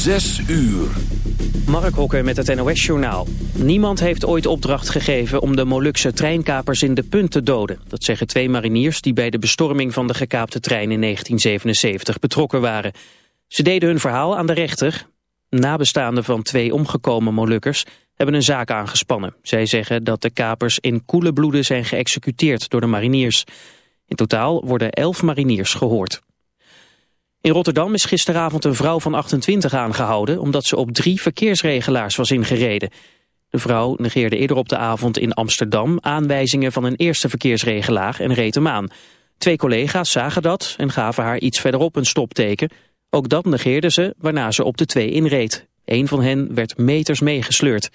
Zes uur. Mark Hokker met het NOS-journaal. Niemand heeft ooit opdracht gegeven om de Molukse treinkapers in de punt te doden. Dat zeggen twee mariniers die bij de bestorming van de gekaapte trein in 1977 betrokken waren. Ze deden hun verhaal aan de rechter. Nabestaanden van twee omgekomen Molukkers hebben een zaak aangespannen. Zij zeggen dat de kapers in koele bloeden zijn geëxecuteerd door de mariniers. In totaal worden elf mariniers gehoord. In Rotterdam is gisteravond een vrouw van 28 aangehouden... omdat ze op drie verkeersregelaars was ingereden. De vrouw negeerde eerder op de avond in Amsterdam... aanwijzingen van een eerste verkeersregelaar en reed hem aan. Twee collega's zagen dat en gaven haar iets verderop een stopteken. Ook dat negeerde ze, waarna ze op de twee inreed. Een van hen werd meters meegesleurd.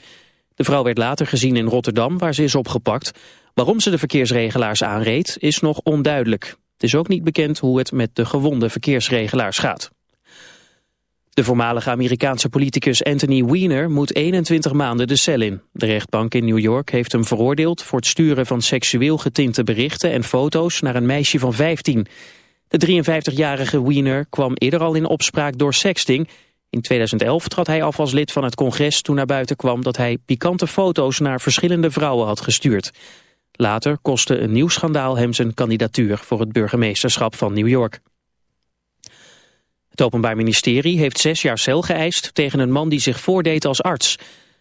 De vrouw werd later gezien in Rotterdam, waar ze is opgepakt. Waarom ze de verkeersregelaars aanreed, is nog onduidelijk. Het is ook niet bekend hoe het met de gewonde verkeersregelaars gaat. De voormalige Amerikaanse politicus Anthony Weiner moet 21 maanden de cel in. De rechtbank in New York heeft hem veroordeeld voor het sturen van seksueel getinte berichten en foto's naar een meisje van 15. De 53-jarige Weiner kwam eerder al in opspraak door sexting. In 2011 trad hij af als lid van het congres toen naar buiten kwam dat hij pikante foto's naar verschillende vrouwen had gestuurd. Later kostte een nieuw schandaal hem zijn kandidatuur voor het burgemeesterschap van New York. Het Openbaar Ministerie heeft zes jaar cel geëist tegen een man die zich voordeed als arts.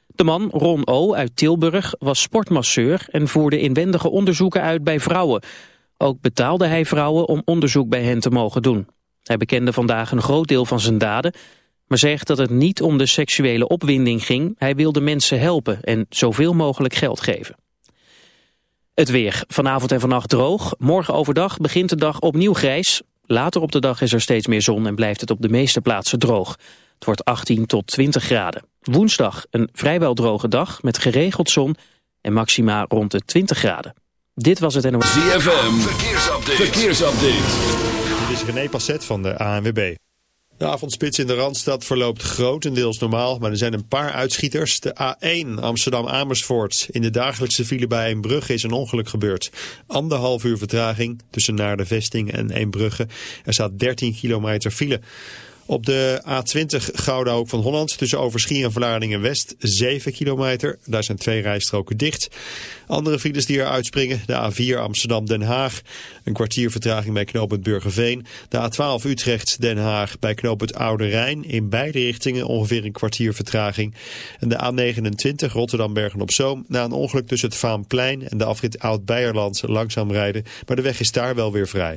De man, Ron O. uit Tilburg, was sportmasseur en voerde inwendige onderzoeken uit bij vrouwen. Ook betaalde hij vrouwen om onderzoek bij hen te mogen doen. Hij bekende vandaag een groot deel van zijn daden, maar zegt dat het niet om de seksuele opwinding ging. Hij wilde mensen helpen en zoveel mogelijk geld geven. Het weer. Vanavond en vannacht droog. Morgen overdag begint de dag opnieuw grijs. Later op de dag is er steeds meer zon en blijft het op de meeste plaatsen droog. Het wordt 18 tot 20 graden. Woensdag een vrijwel droge dag met geregeld zon en maxima rond de 20 graden. Dit was het NOS. ZFM. Verkeersupdate. Verkeersupdate. Dit is René Passet van de ANWB. De avondspits in de Randstad verloopt grotendeels normaal, maar er zijn een paar uitschieters. De A1 Amsterdam-Amersfoort. In de dagelijkse file bij Eembrugge is een ongeluk gebeurd. Anderhalf uur vertraging tussen naar de vesting en Eembrugge. Er staat 13 kilometer file. Op de A20 Gouda Hoek van Holland tussen Overschie en Vlaardingen West 7 kilometer. Daar zijn twee rijstroken dicht. Andere files die er uitspringen. De A4 Amsterdam-Den Haag. Een kwartier vertraging bij knooppunt Burgerveen. De A12 Utrecht-Den Haag bij knooppunt Oude Rijn. In beide richtingen ongeveer een kwartier vertraging. En de A29 Rotterdam-Bergen-op-Zoom. Na een ongeluk tussen het Vaanplein en de afrit Oud-Beierland langzaam rijden. Maar de weg is daar wel weer vrij.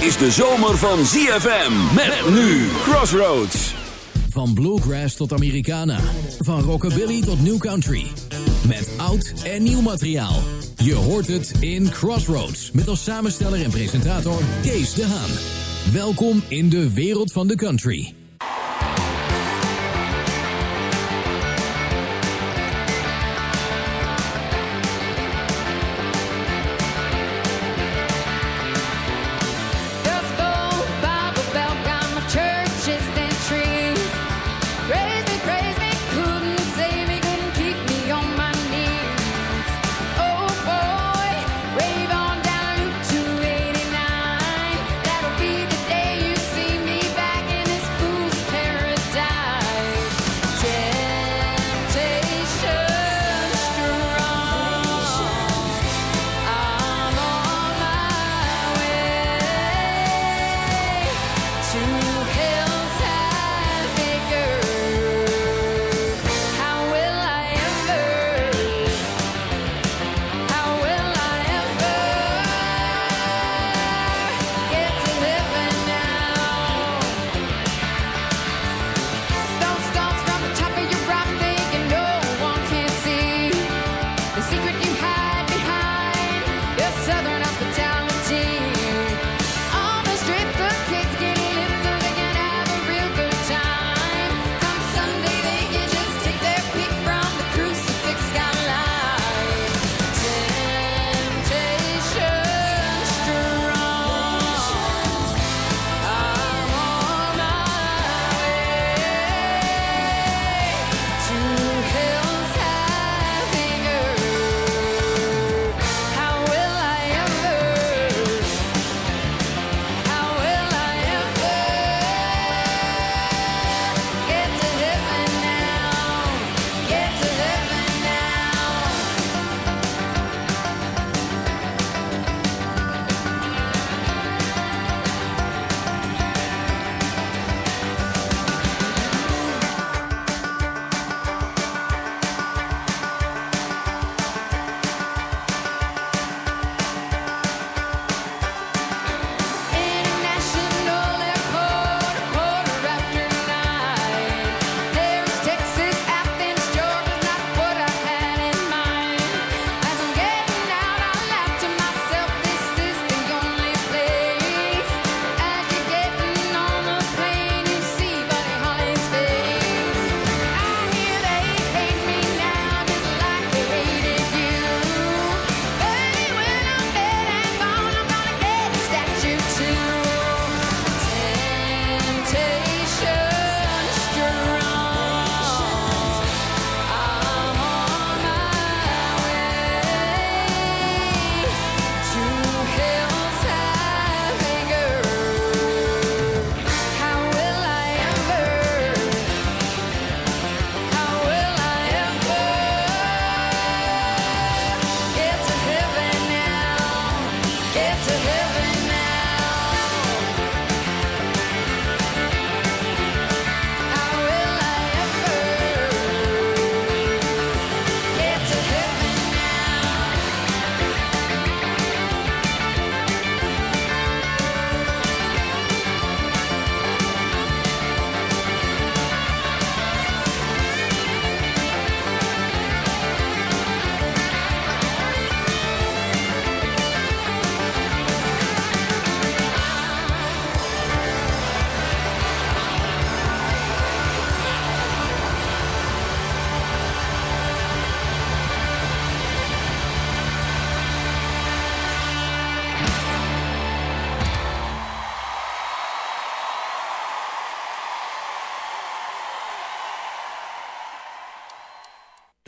Is de zomer van ZFM. Met nu Crossroads. Van bluegrass tot Americana. Van rockabilly tot new country. Met oud en nieuw materiaal. Je hoort het in Crossroads. Met als samensteller en presentator Kees de Haan. Welkom in de wereld van de country.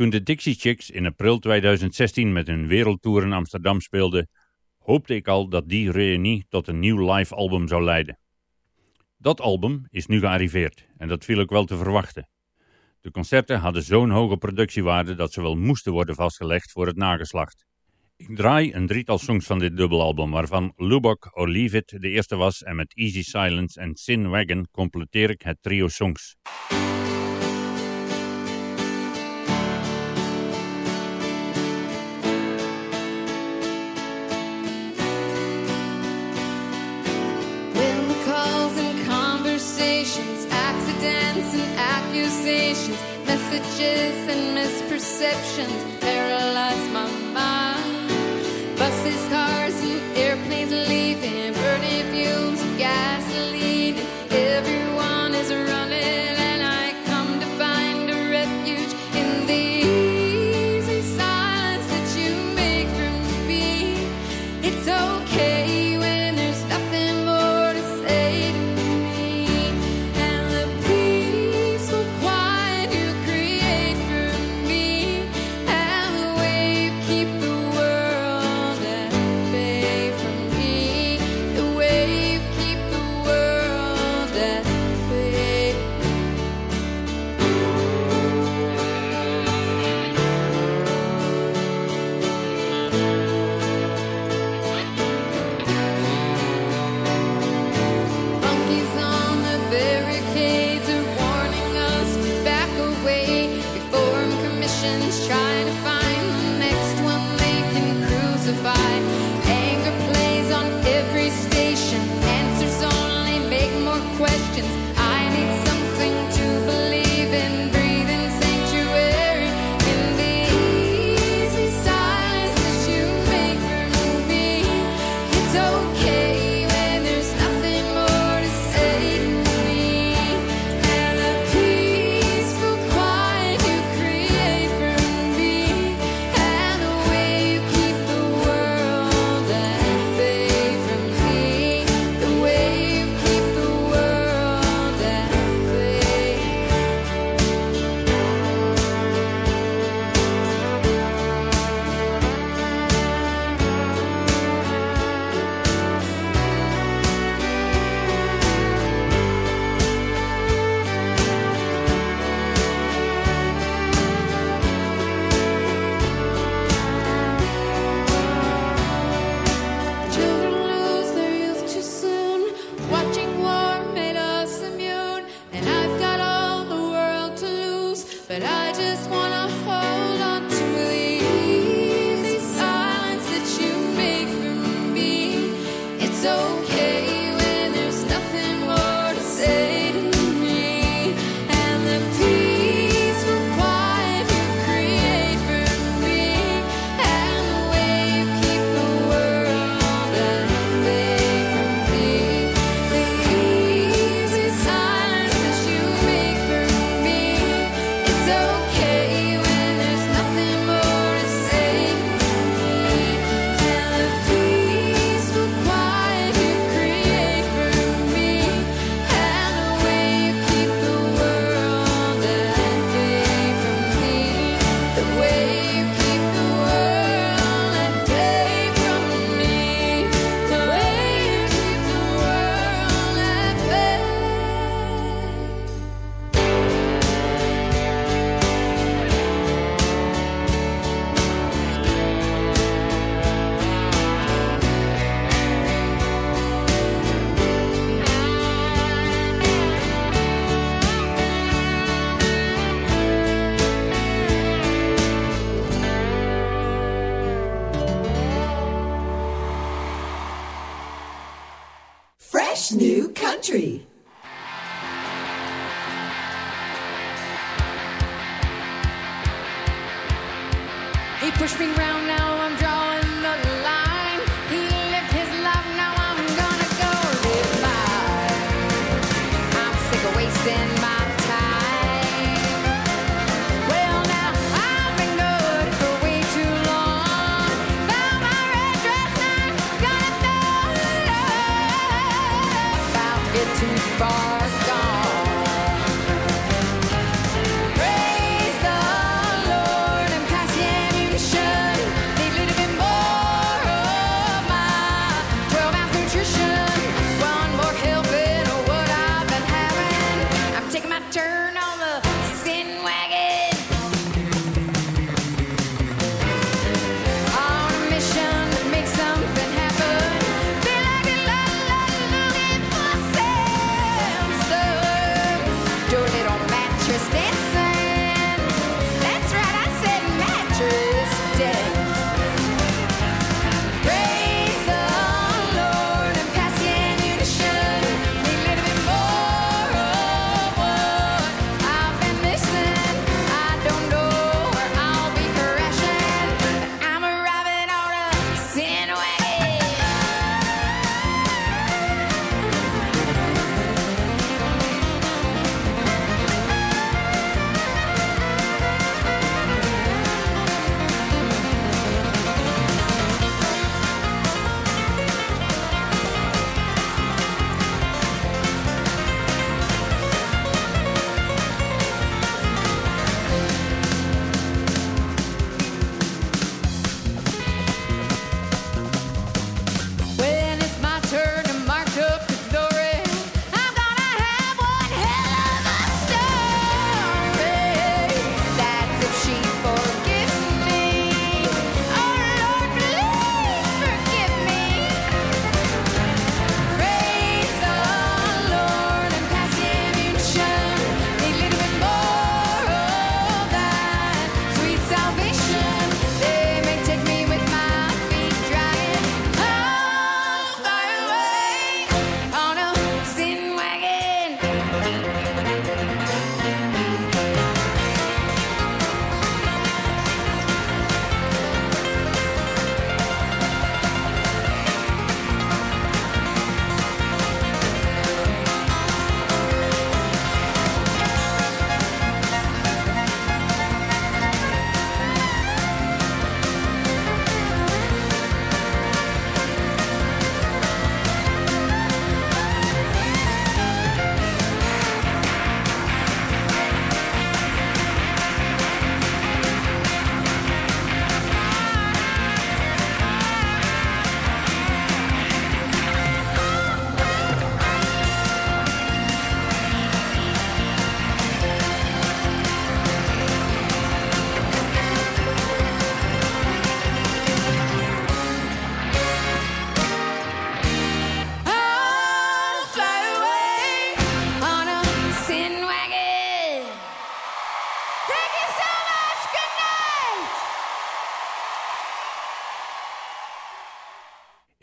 Toen de Dixie Chicks in april 2016 met hun wereldtour in Amsterdam speelden, hoopte ik al dat die reunie tot een nieuw live album zou leiden. Dat album is nu gearriveerd en dat viel ook wel te verwachten. De concerten hadden zo'n hoge productiewaarde dat ze wel moesten worden vastgelegd voor het nageslacht. Ik draai een drietal songs van dit dubbelalbum, waarvan Lubok or Leave It de eerste was en met Easy Silence en Sin Wagon completeer ik het trio songs. conditions, messages and misperceptions paralyze my mind. Buses, cars.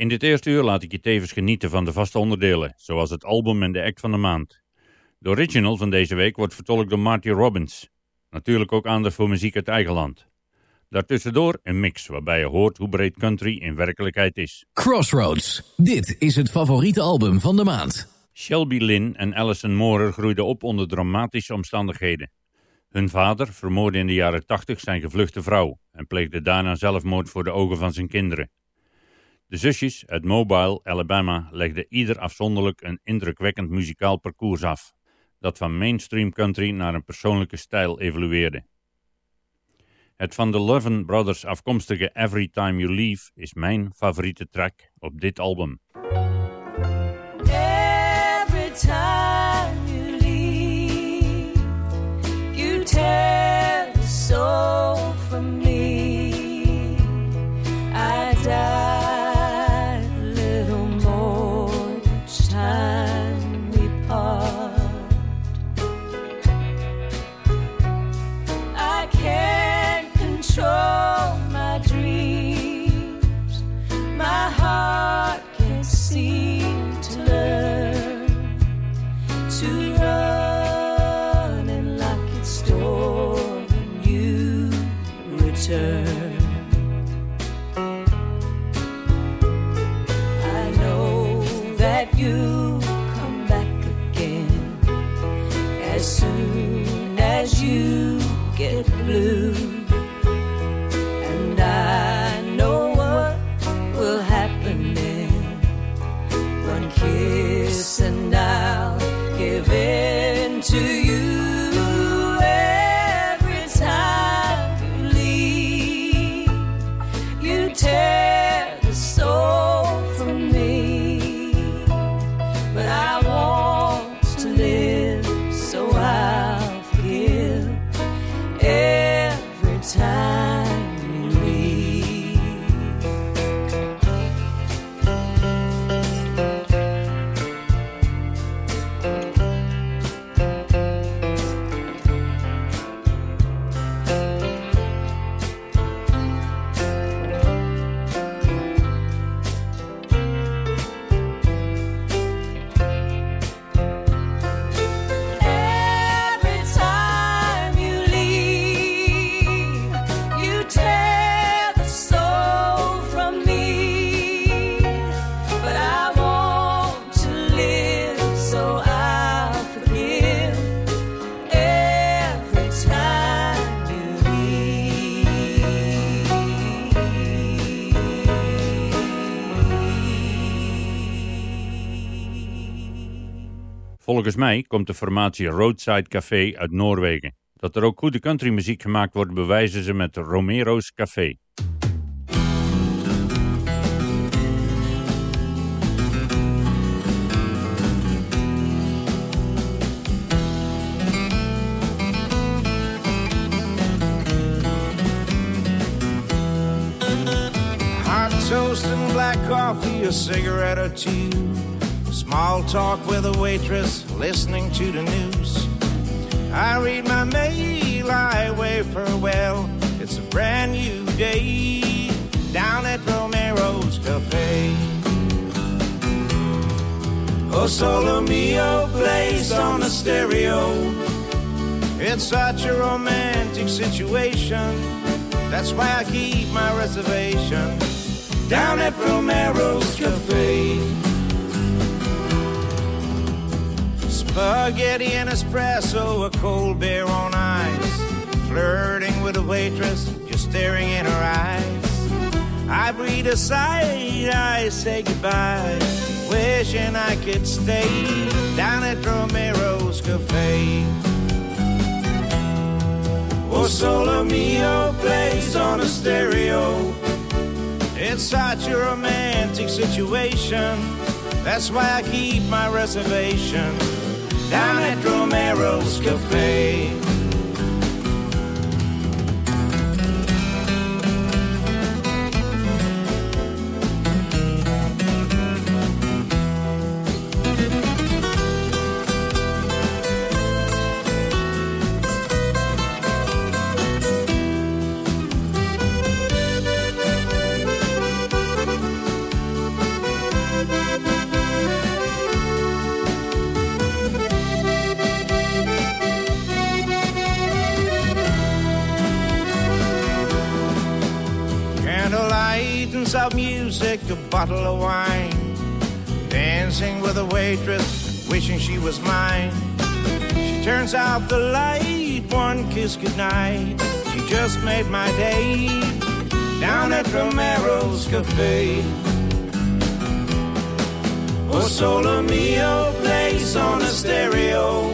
Dit eerste uur laat ik je tevens genieten van de vaste onderdelen, zoals het album en de act van de maand. De original van deze week wordt vertolkt door Marty Robbins. Natuurlijk ook aandacht voor muziek uit eigen land. Daartussendoor een mix waarbij je hoort hoe breed country in werkelijkheid is. Crossroads. Dit is het favoriete album van de maand. Shelby Lynn en Alison Moorer groeiden op onder dramatische omstandigheden. Hun vader vermoordde in de jaren 80 zijn gevluchte vrouw en pleegde daarna zelfmoord voor de ogen van zijn kinderen. De zusjes uit Mobile, Alabama legden ieder afzonderlijk een indrukwekkend muzikaal parcours af, dat van mainstream country naar een persoonlijke stijl evolueerde. Het van de Loven Brothers afkomstige Every Time You Leave is mijn favoriete track op dit album. Volgens mij komt de formatie Roadside Café uit Noorwegen. Dat er ook goede countrymuziek gemaakt wordt bewijzen ze met Romero's Café. Hot toast and black coffee, a cigarette or. Small talk with a waitress, listening to the news. I read my mail, I wave farewell. It's a brand new day down at Romero's Cafe. Oh, solo mio plays on the stereo. It's such a romantic situation. That's why I keep my reservation down at Romero's Cafe. Spaghetti and espresso, a cold beer on ice. Flirting with a waitress, just staring in her eyes. I breathe a sigh, I say goodbye. Wishing I could stay down at Romero's Cafe. Oh, Solo Mio plays on a stereo. It's such a romantic situation. That's why I keep my reservation down at Romero's Cafe. Bottle of wine. Dancing with a waitress, wishing she was mine. She turns out the light, one kiss goodnight. She just made my day down at Romero's Cafe. Oh, Solo Mio plays on a stereo.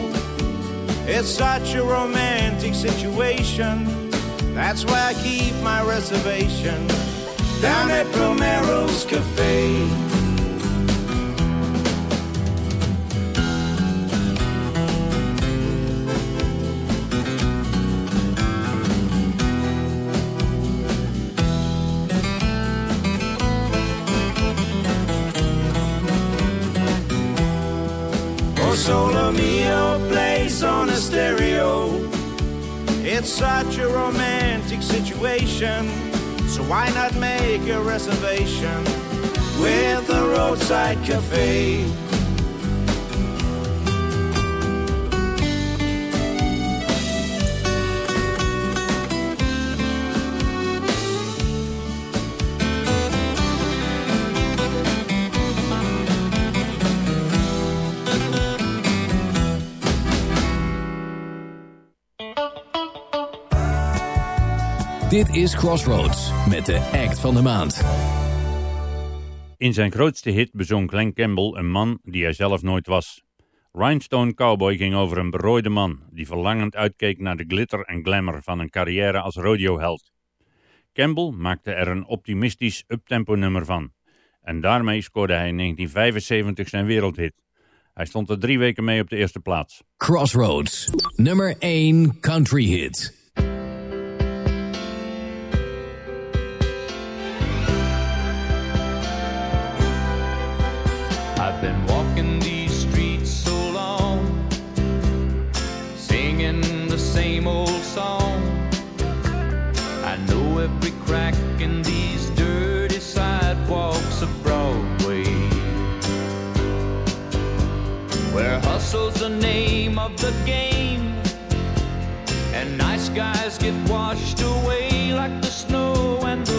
It's such a romantic situation. That's why I keep my reservation down at Romero's Cafe. Oh, Solo Mio plays on a stereo. It's such a romantic situation. So why not make a reservation with a roadside cafe? Dit is Crossroads met de act van de maand. In zijn grootste hit bezong Glenn Campbell een man die hij zelf nooit was. Rhinestone Cowboy ging over een berooide man die verlangend uitkeek naar de glitter en glamour van een carrière als rodeoheld. Campbell maakte er een optimistisch uptempo nummer van. En daarmee scoorde hij in 1975 zijn wereldhit. Hij stond er drie weken mee op de eerste plaats. Crossroads, nummer 1 country hit. Get washed away like the snow and the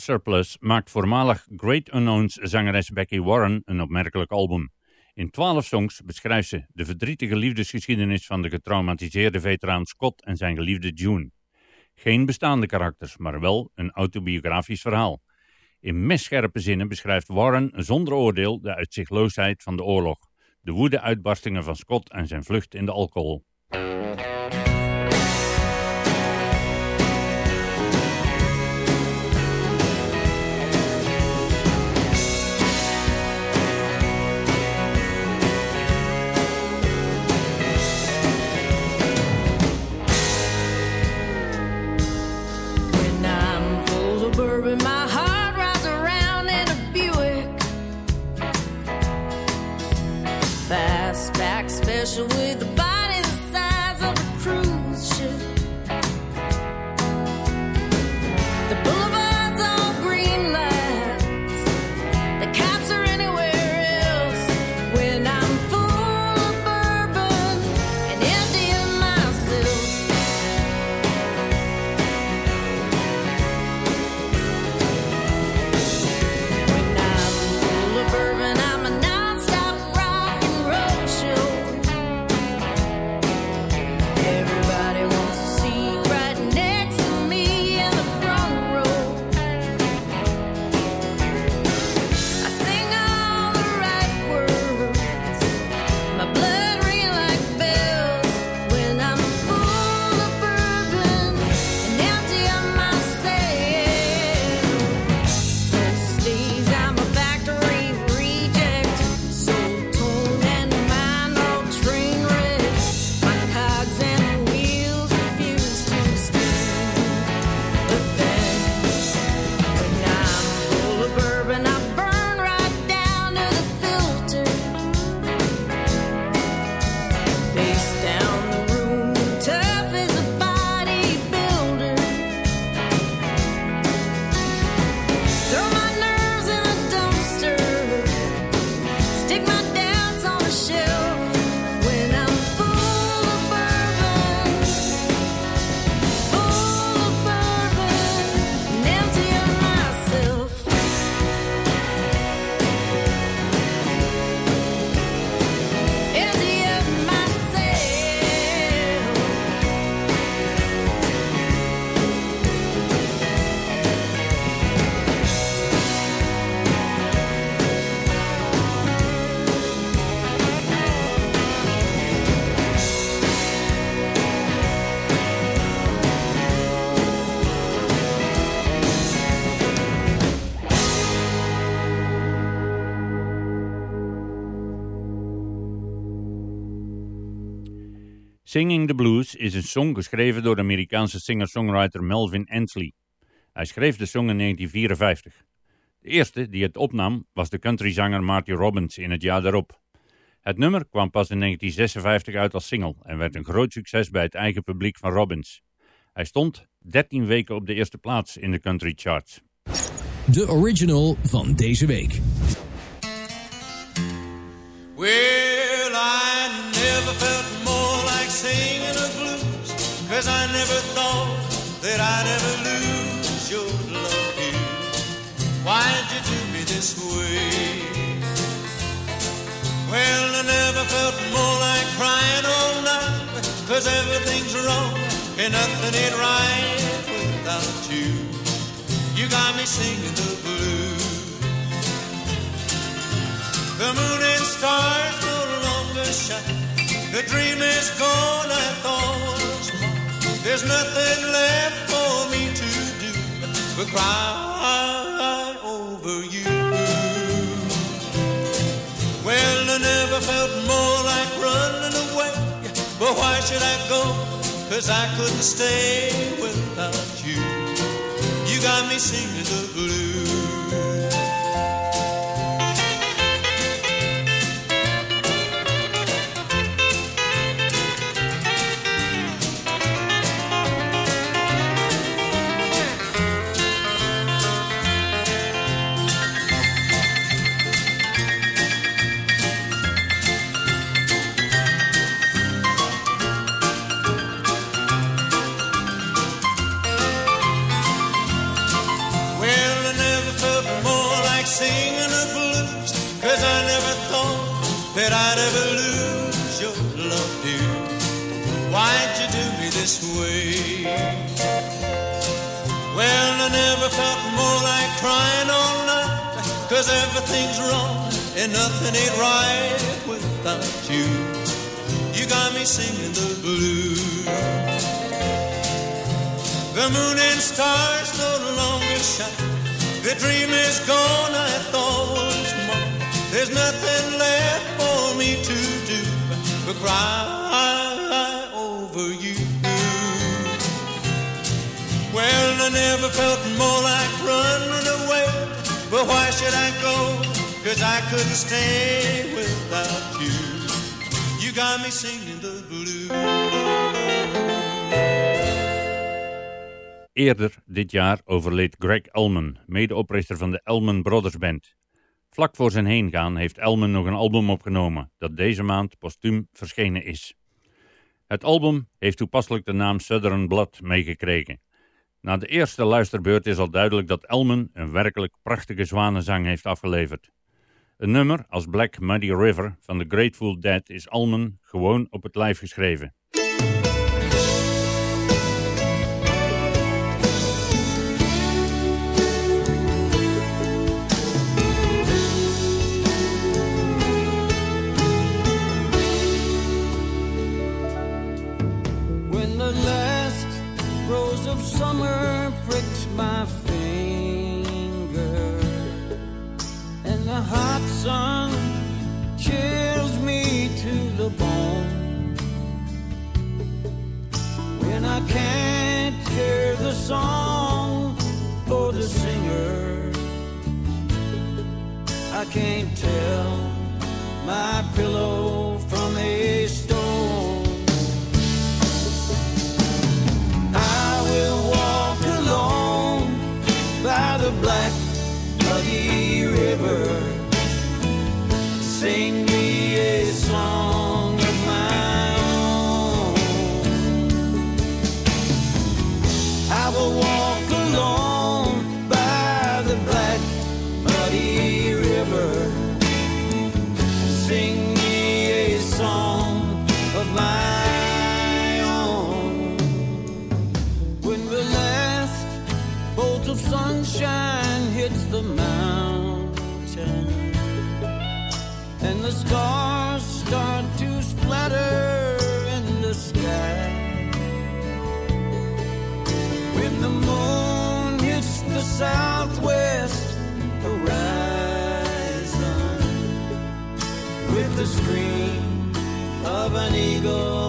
Surplus maakt voormalig Great Unknowns zangeres Becky Warren een opmerkelijk album. In twaalf songs beschrijft ze de verdrietige liefdesgeschiedenis van de getraumatiseerde veteraan Scott en zijn geliefde June. Geen bestaande karakters, maar wel een autobiografisch verhaal. In messcherpe zinnen beschrijft Warren zonder oordeel de uitzichtloosheid van de oorlog, de woede-uitbarstingen van Scott en zijn vlucht in de alcohol. Singing the Blues is een song geschreven door de Amerikaanse singer-songwriter Melvin Ansley. Hij schreef de song in 1954. De eerste die het opnam was de countryzanger Marty Robbins in het jaar daarop. Het nummer kwam pas in 1956 uit als single en werd een groot succes bij het eigen publiek van Robbins. Hij stond 13 weken op de eerste plaats in de country charts. De original van deze week. Well, I never felt singing the blues, cause I never thought that I'd ever lose your love here. Why'd you do me this way? Well, I never felt more like crying all night, cause everything's wrong and nothing ain't right without you. You got me singing the blues. The moon and stars no longer shine. The dream is gone, I thought. There's nothing left for me to do but cry over you. Well, I never felt more like running away. But why should I go? Cause I couldn't stay without you. You got me singing the blues. singing the blues Cause I never thought that I'd ever lose your love, dear. Why'd you do me this way? Well, I never felt more like crying all night Cause everything's wrong and nothing ain't right without you. You got me singing the blues. The moon and stars no longer shine. The dream is gone, I thought. There's nothing left for me to do but cry over you. Well, I never felt more like running away. But why should I go? Cause I couldn't stay without you. You got me singing the blues. Eerder dit jaar overleed Greg Elman, medeoprichter van de Elman Brothers Band. Vlak voor zijn heengaan heeft Elman nog een album opgenomen dat deze maand postuum verschenen is. Het album heeft toepasselijk de naam Southern Blood meegekregen. Na de eerste luisterbeurt is al duidelijk dat Elman een werkelijk prachtige zwanenzang heeft afgeleverd. Een nummer als Black Muddy River van The Grateful Dead is Elman gewoon op het lijf geschreven. Can't hear the song or the singer, I can't tell my pillow go.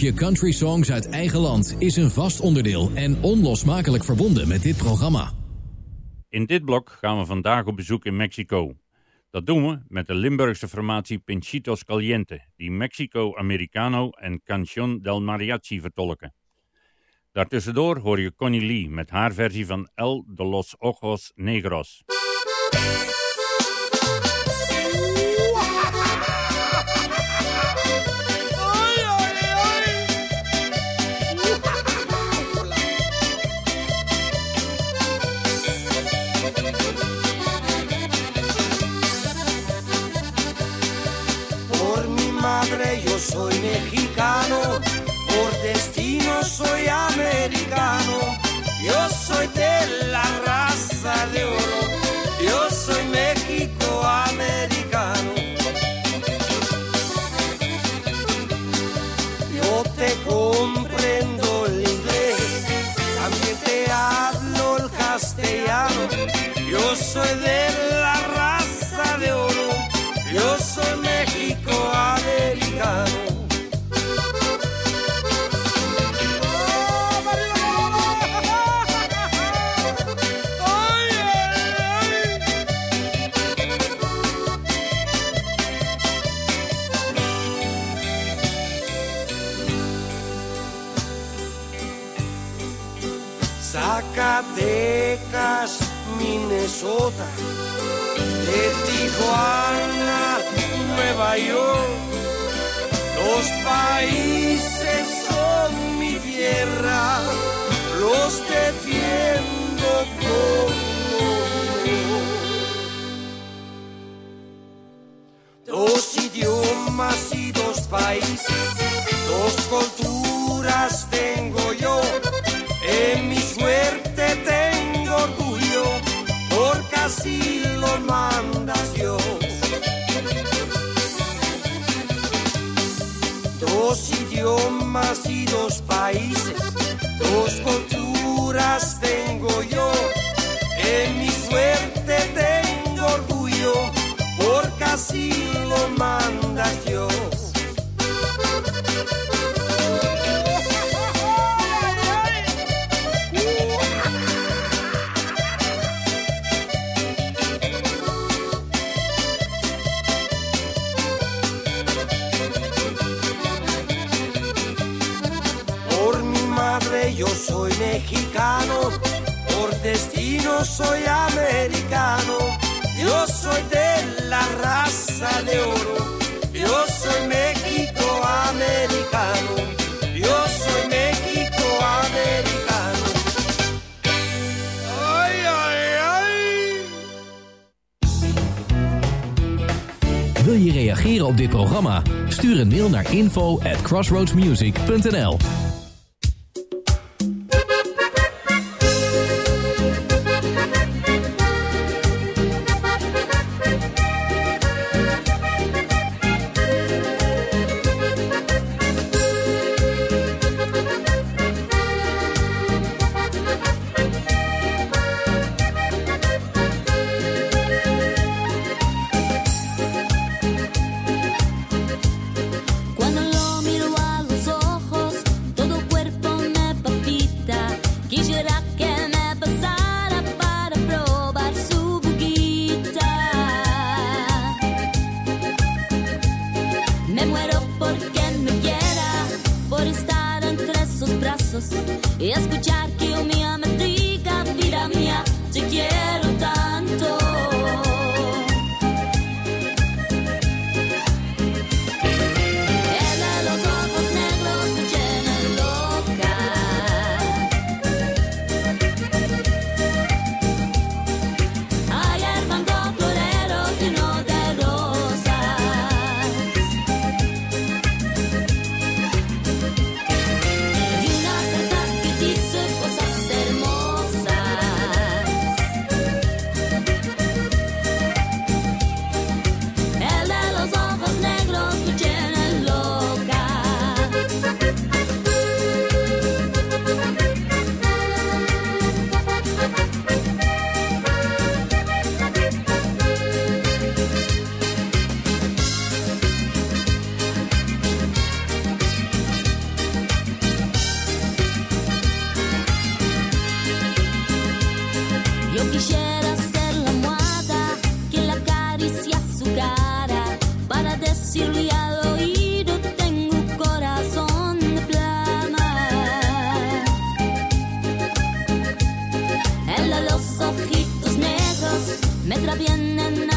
Blokje Country Songs uit eigen land is een vast onderdeel en onlosmakelijk verbonden met dit programma. In dit blok gaan we vandaag op bezoek in Mexico. Dat doen we met de Limburgse formatie Pinchitos Caliente, die Mexico Americano en Canción del Mariachi vertolken. Daartussendoor hoor je Connie Lee met haar versie van El de los Ojos Negros. Soy mexicano, por destino soy americano. Yo soy de la raza de oro, yo soy México americano. Yo te comprendo el inglés, también te hablo el castellano. Yo soy de Zacatecas, Minnesota, de Tijuana, Nueva York, los países son mi tierra, los defiendo como Dos idiomas y dos países, dos culturas tengo Dos idiomas y dos países, dos culturas tengo yo. En mi suerte tengo orgullo, porque así lo mandas Dios. Mexicano, por destino soy americano. Yo soy de la raza de oro, yo soy México americano. Yo soy México americano. Ay, ay, ay. Wil je reageren op dit programma? Stuur een mail naar info at crossroadsmusic.nl bien en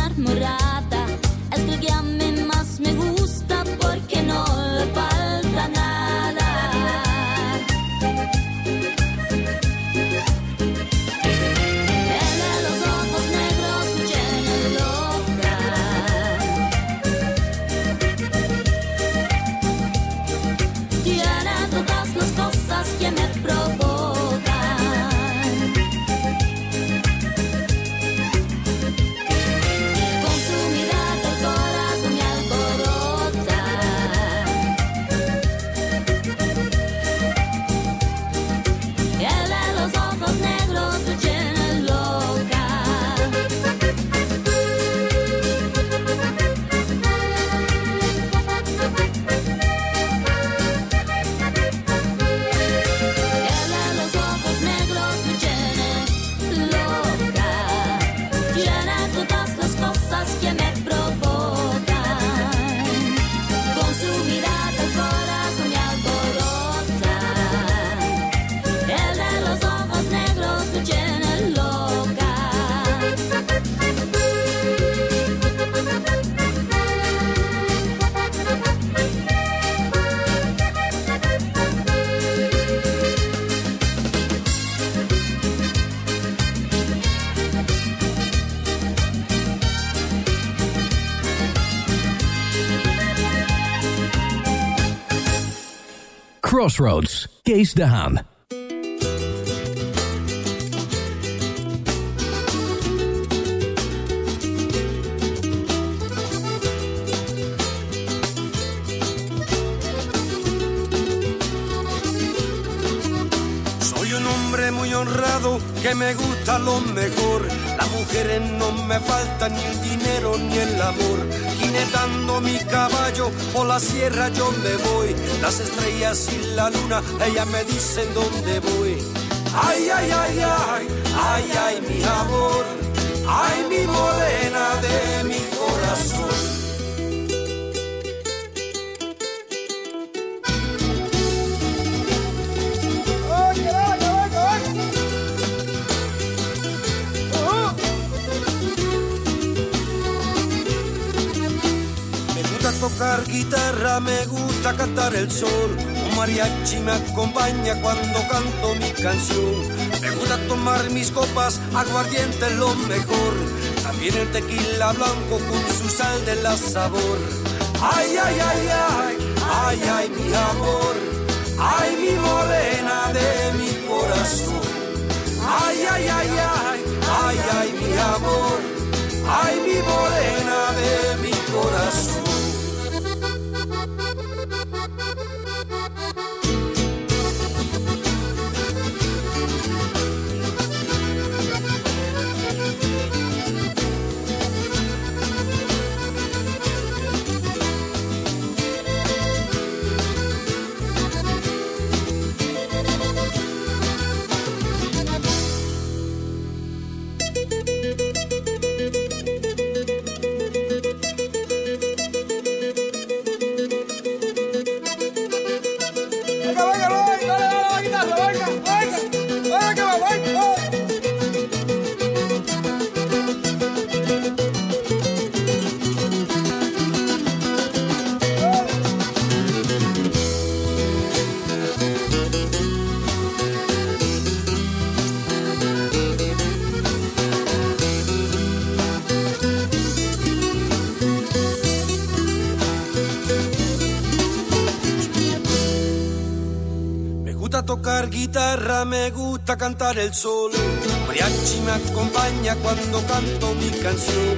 Crossroads, Kees de Haan. Soy un hombre muy honrado que me gusta lo mejor. Las mujeres no me faltan ni el dinero ni el amor. Jinetando mi caballo por la sierra yo me voy. Las estrellas y la luna, ellas me dicen dónde voy. Ay, ay, ay, ay, ay, ay, mi amor. Ay, mi morena de mi tocar guitarra, me gusta cantar el sol. Un mariachi me acompaña cuando canto mi canción. Me gusta tomar mis copas, aguardiente lo mejor. También el tequila blanco con su sal de la sabor. Ay, ay, ay, ay, ay, ay, mi amor. Ay, mi morena de mi corazón. Ay, ay, ay, ay, ay, ay, mi amor. Ay, mi morena de mi corazón. Thank you. Tocar guitarra, me gusta cantar el solo. Mariachi me acompaña cuando canto mi canción.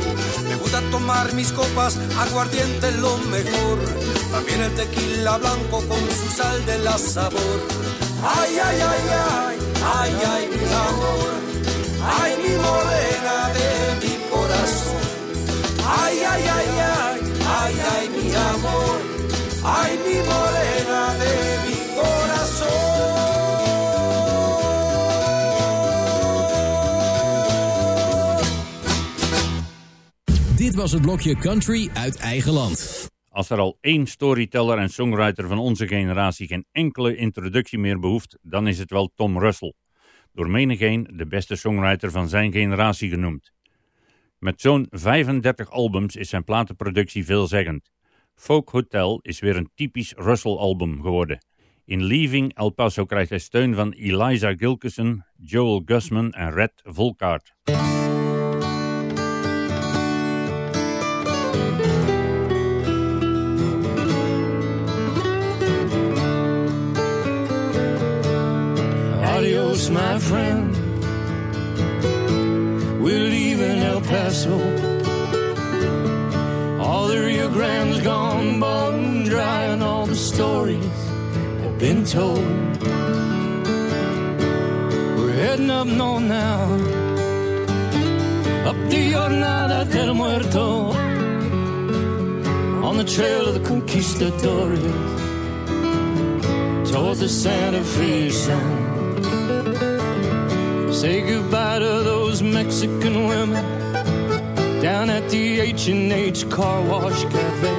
Me gusta tomar mis copas, aguardiente lo mejor. También el tequila blanco con su sal de la sabor. Ay, ay, ay, ay, ay, ay, mi amor. Ay, mi morena de mi corazón. Ay, ay, ay, ay, ay, ay, mi amor. Ay, mi morena de mi Dit was het blokje Country uit eigen land. Als er al één storyteller en songwriter van onze generatie geen enkele introductie meer behoeft, dan is het wel Tom Russell. Door menigeen de beste songwriter van zijn generatie genoemd. Met zo'n 35 albums is zijn platenproductie veelzeggend. Folk Hotel is weer een typisch Russell-album geworden. In Leaving El Paso krijgt hij steun van Eliza Gilkison, Joel Gusman en Red Volkaart. Adios, my friend. We're leaving El Paso. All the Rio Grande's gone bone dry, and all the stories have been told. We're heading up north now, up the Jornada del Muerto, on the trail of the conquistadores, toward the Santa Fe Sound. Say goodbye to those Mexican women down at the H&H Car Wash Cafe.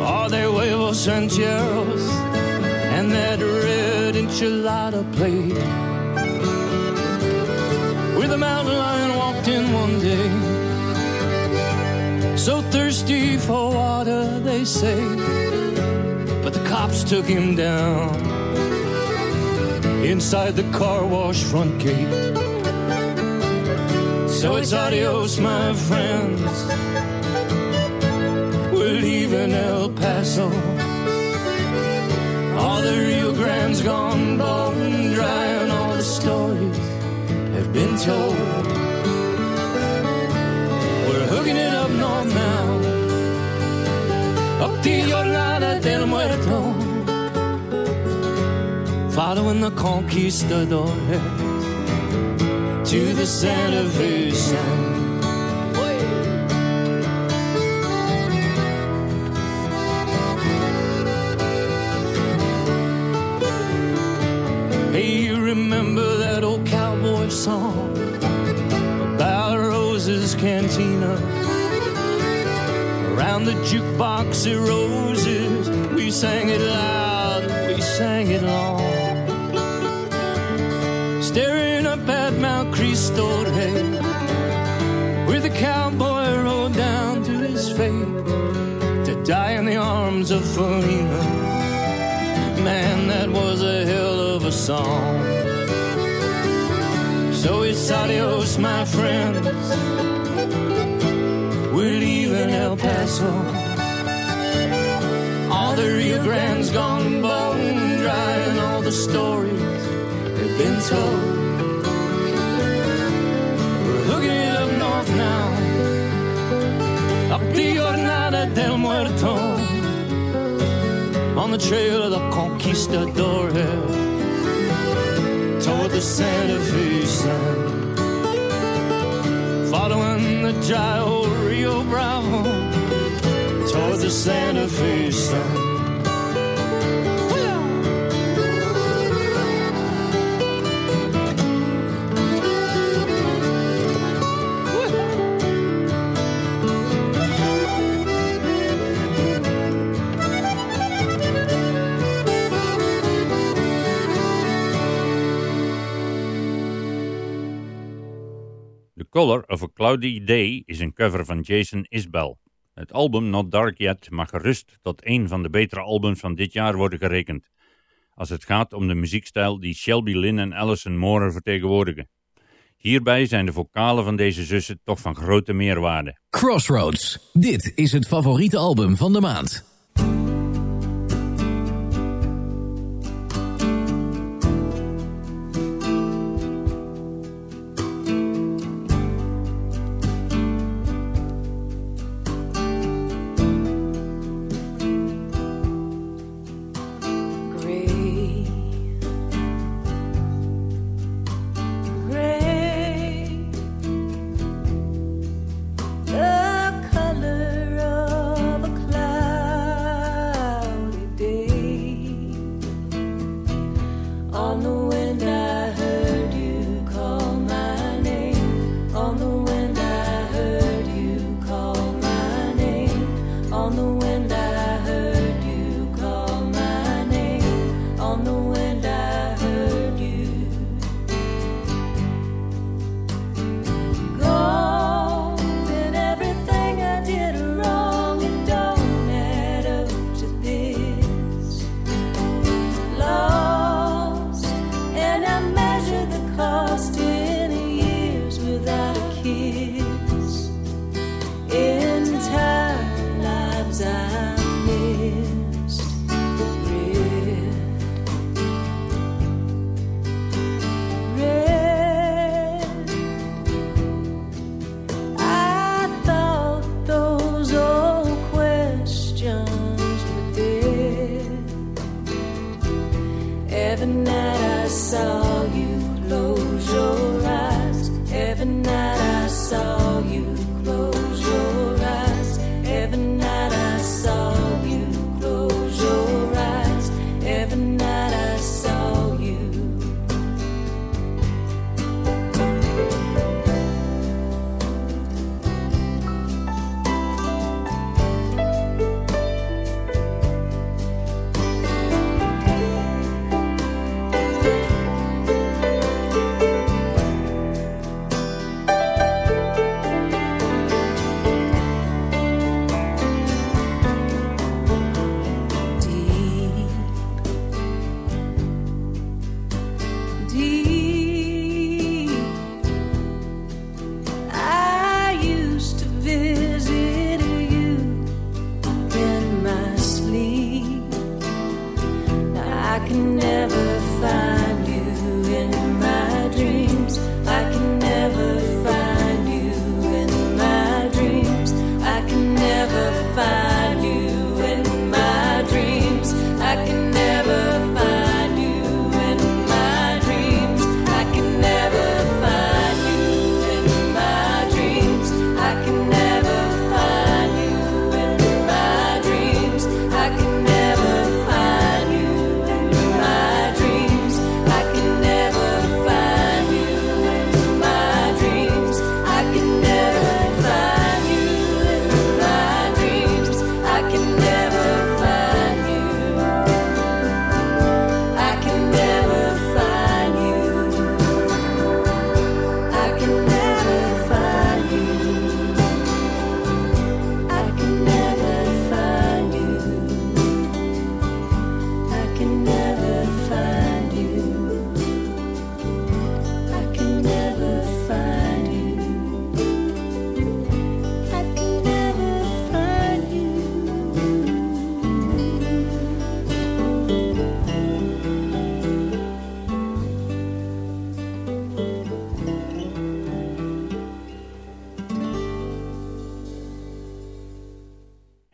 Are they huevos rancheros and that red enchilada plate? With a mountain lion walked in one day, so thirsty for water, they say, but the cops took him down inside the car wash front gate. So it's adios, my friends. We're leaving El Paso. All the Rio Grande's gone bone dry, and all the stories have been told. We're hooking it up north now, up the Jornada del Muerto following the conquistadores to the Sound. Hey, you remember that old cowboy song about Rose's Cantina? Around the jukebox of roses, we sang it loud, we sang it long Mount Cristo Rey, where the cowboy rode down to his fate to die in the arms of Felina. Man, that was a hell of a song. So it's adios, my friends. We're leaving El Paso. All the Rio Grande's gone bone dry, and all the stories have been told. Now, Jornada del Muerto, on the trail of the conquistadores, toward the Santa Fe sun following the dry old Rio Bravo, toward the Santa Fe Sound. Color of a Cloudy Day is een cover van Jason Isbell. Het album Not Dark Yet mag gerust tot een van de betere albums van dit jaar worden gerekend. Als het gaat om de muziekstijl die Shelby Lynn en Alison Moore vertegenwoordigen. Hierbij zijn de vocalen van deze zussen toch van grote meerwaarde. Crossroads. Dit is het favoriete album van de maand.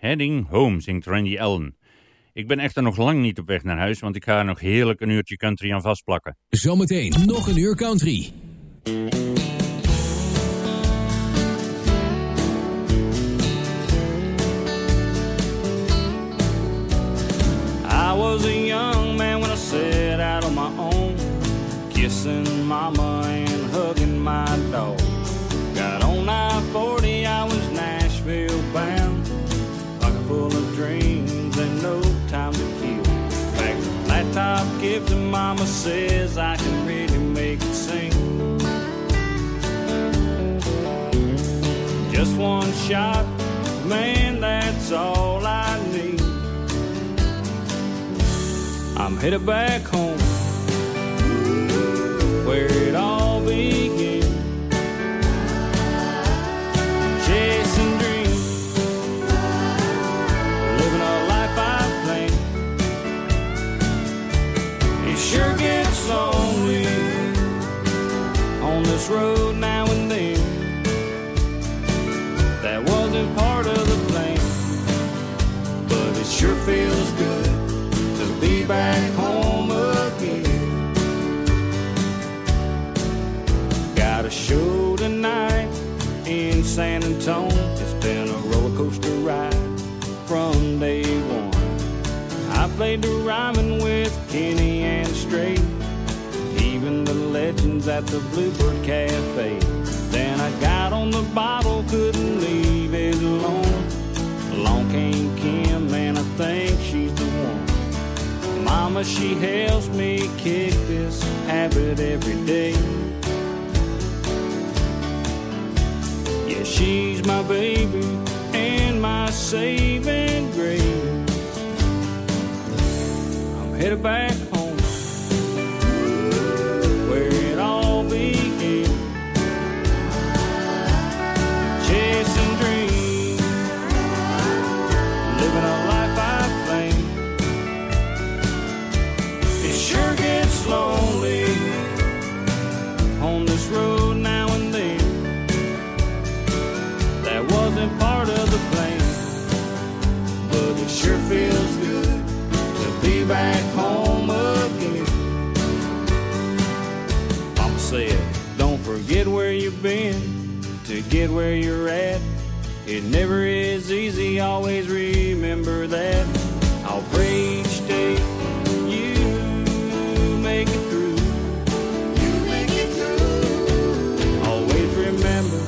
Heading Home, zingt Randy Allen. Ik ben echter nog lang niet op weg naar huis, want ik ga er nog heerlijk een uurtje country aan vastplakken. Zometeen nog een uur country. I was a young man when I set out on my own, kissing mama and hugging my dog. Gives and mama says I can really make it sing. Just one shot, man, that's all I need. I'm headed back home where it all That wasn't part of the plan, but it sure feels good to be back home again. Got a show tonight in San Antonio. It's been a roller coaster ride from day one. I played the rhyming with Kenny and Strait, even the legends at the Bluebird Cafe. Then I got on the bottle, couldn't leave it alone. Along came Kim, and I think she's the one. Mama, she helps me kick this habit every day. Yeah, she's my baby and my saving grace. I'm headed back been to get where you're at. It never is easy, always remember that. I'll pray each day you make it through. You make it through. Always remember,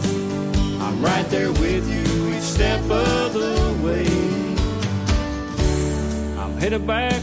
I'm right there with you each step of the way. I'm headed back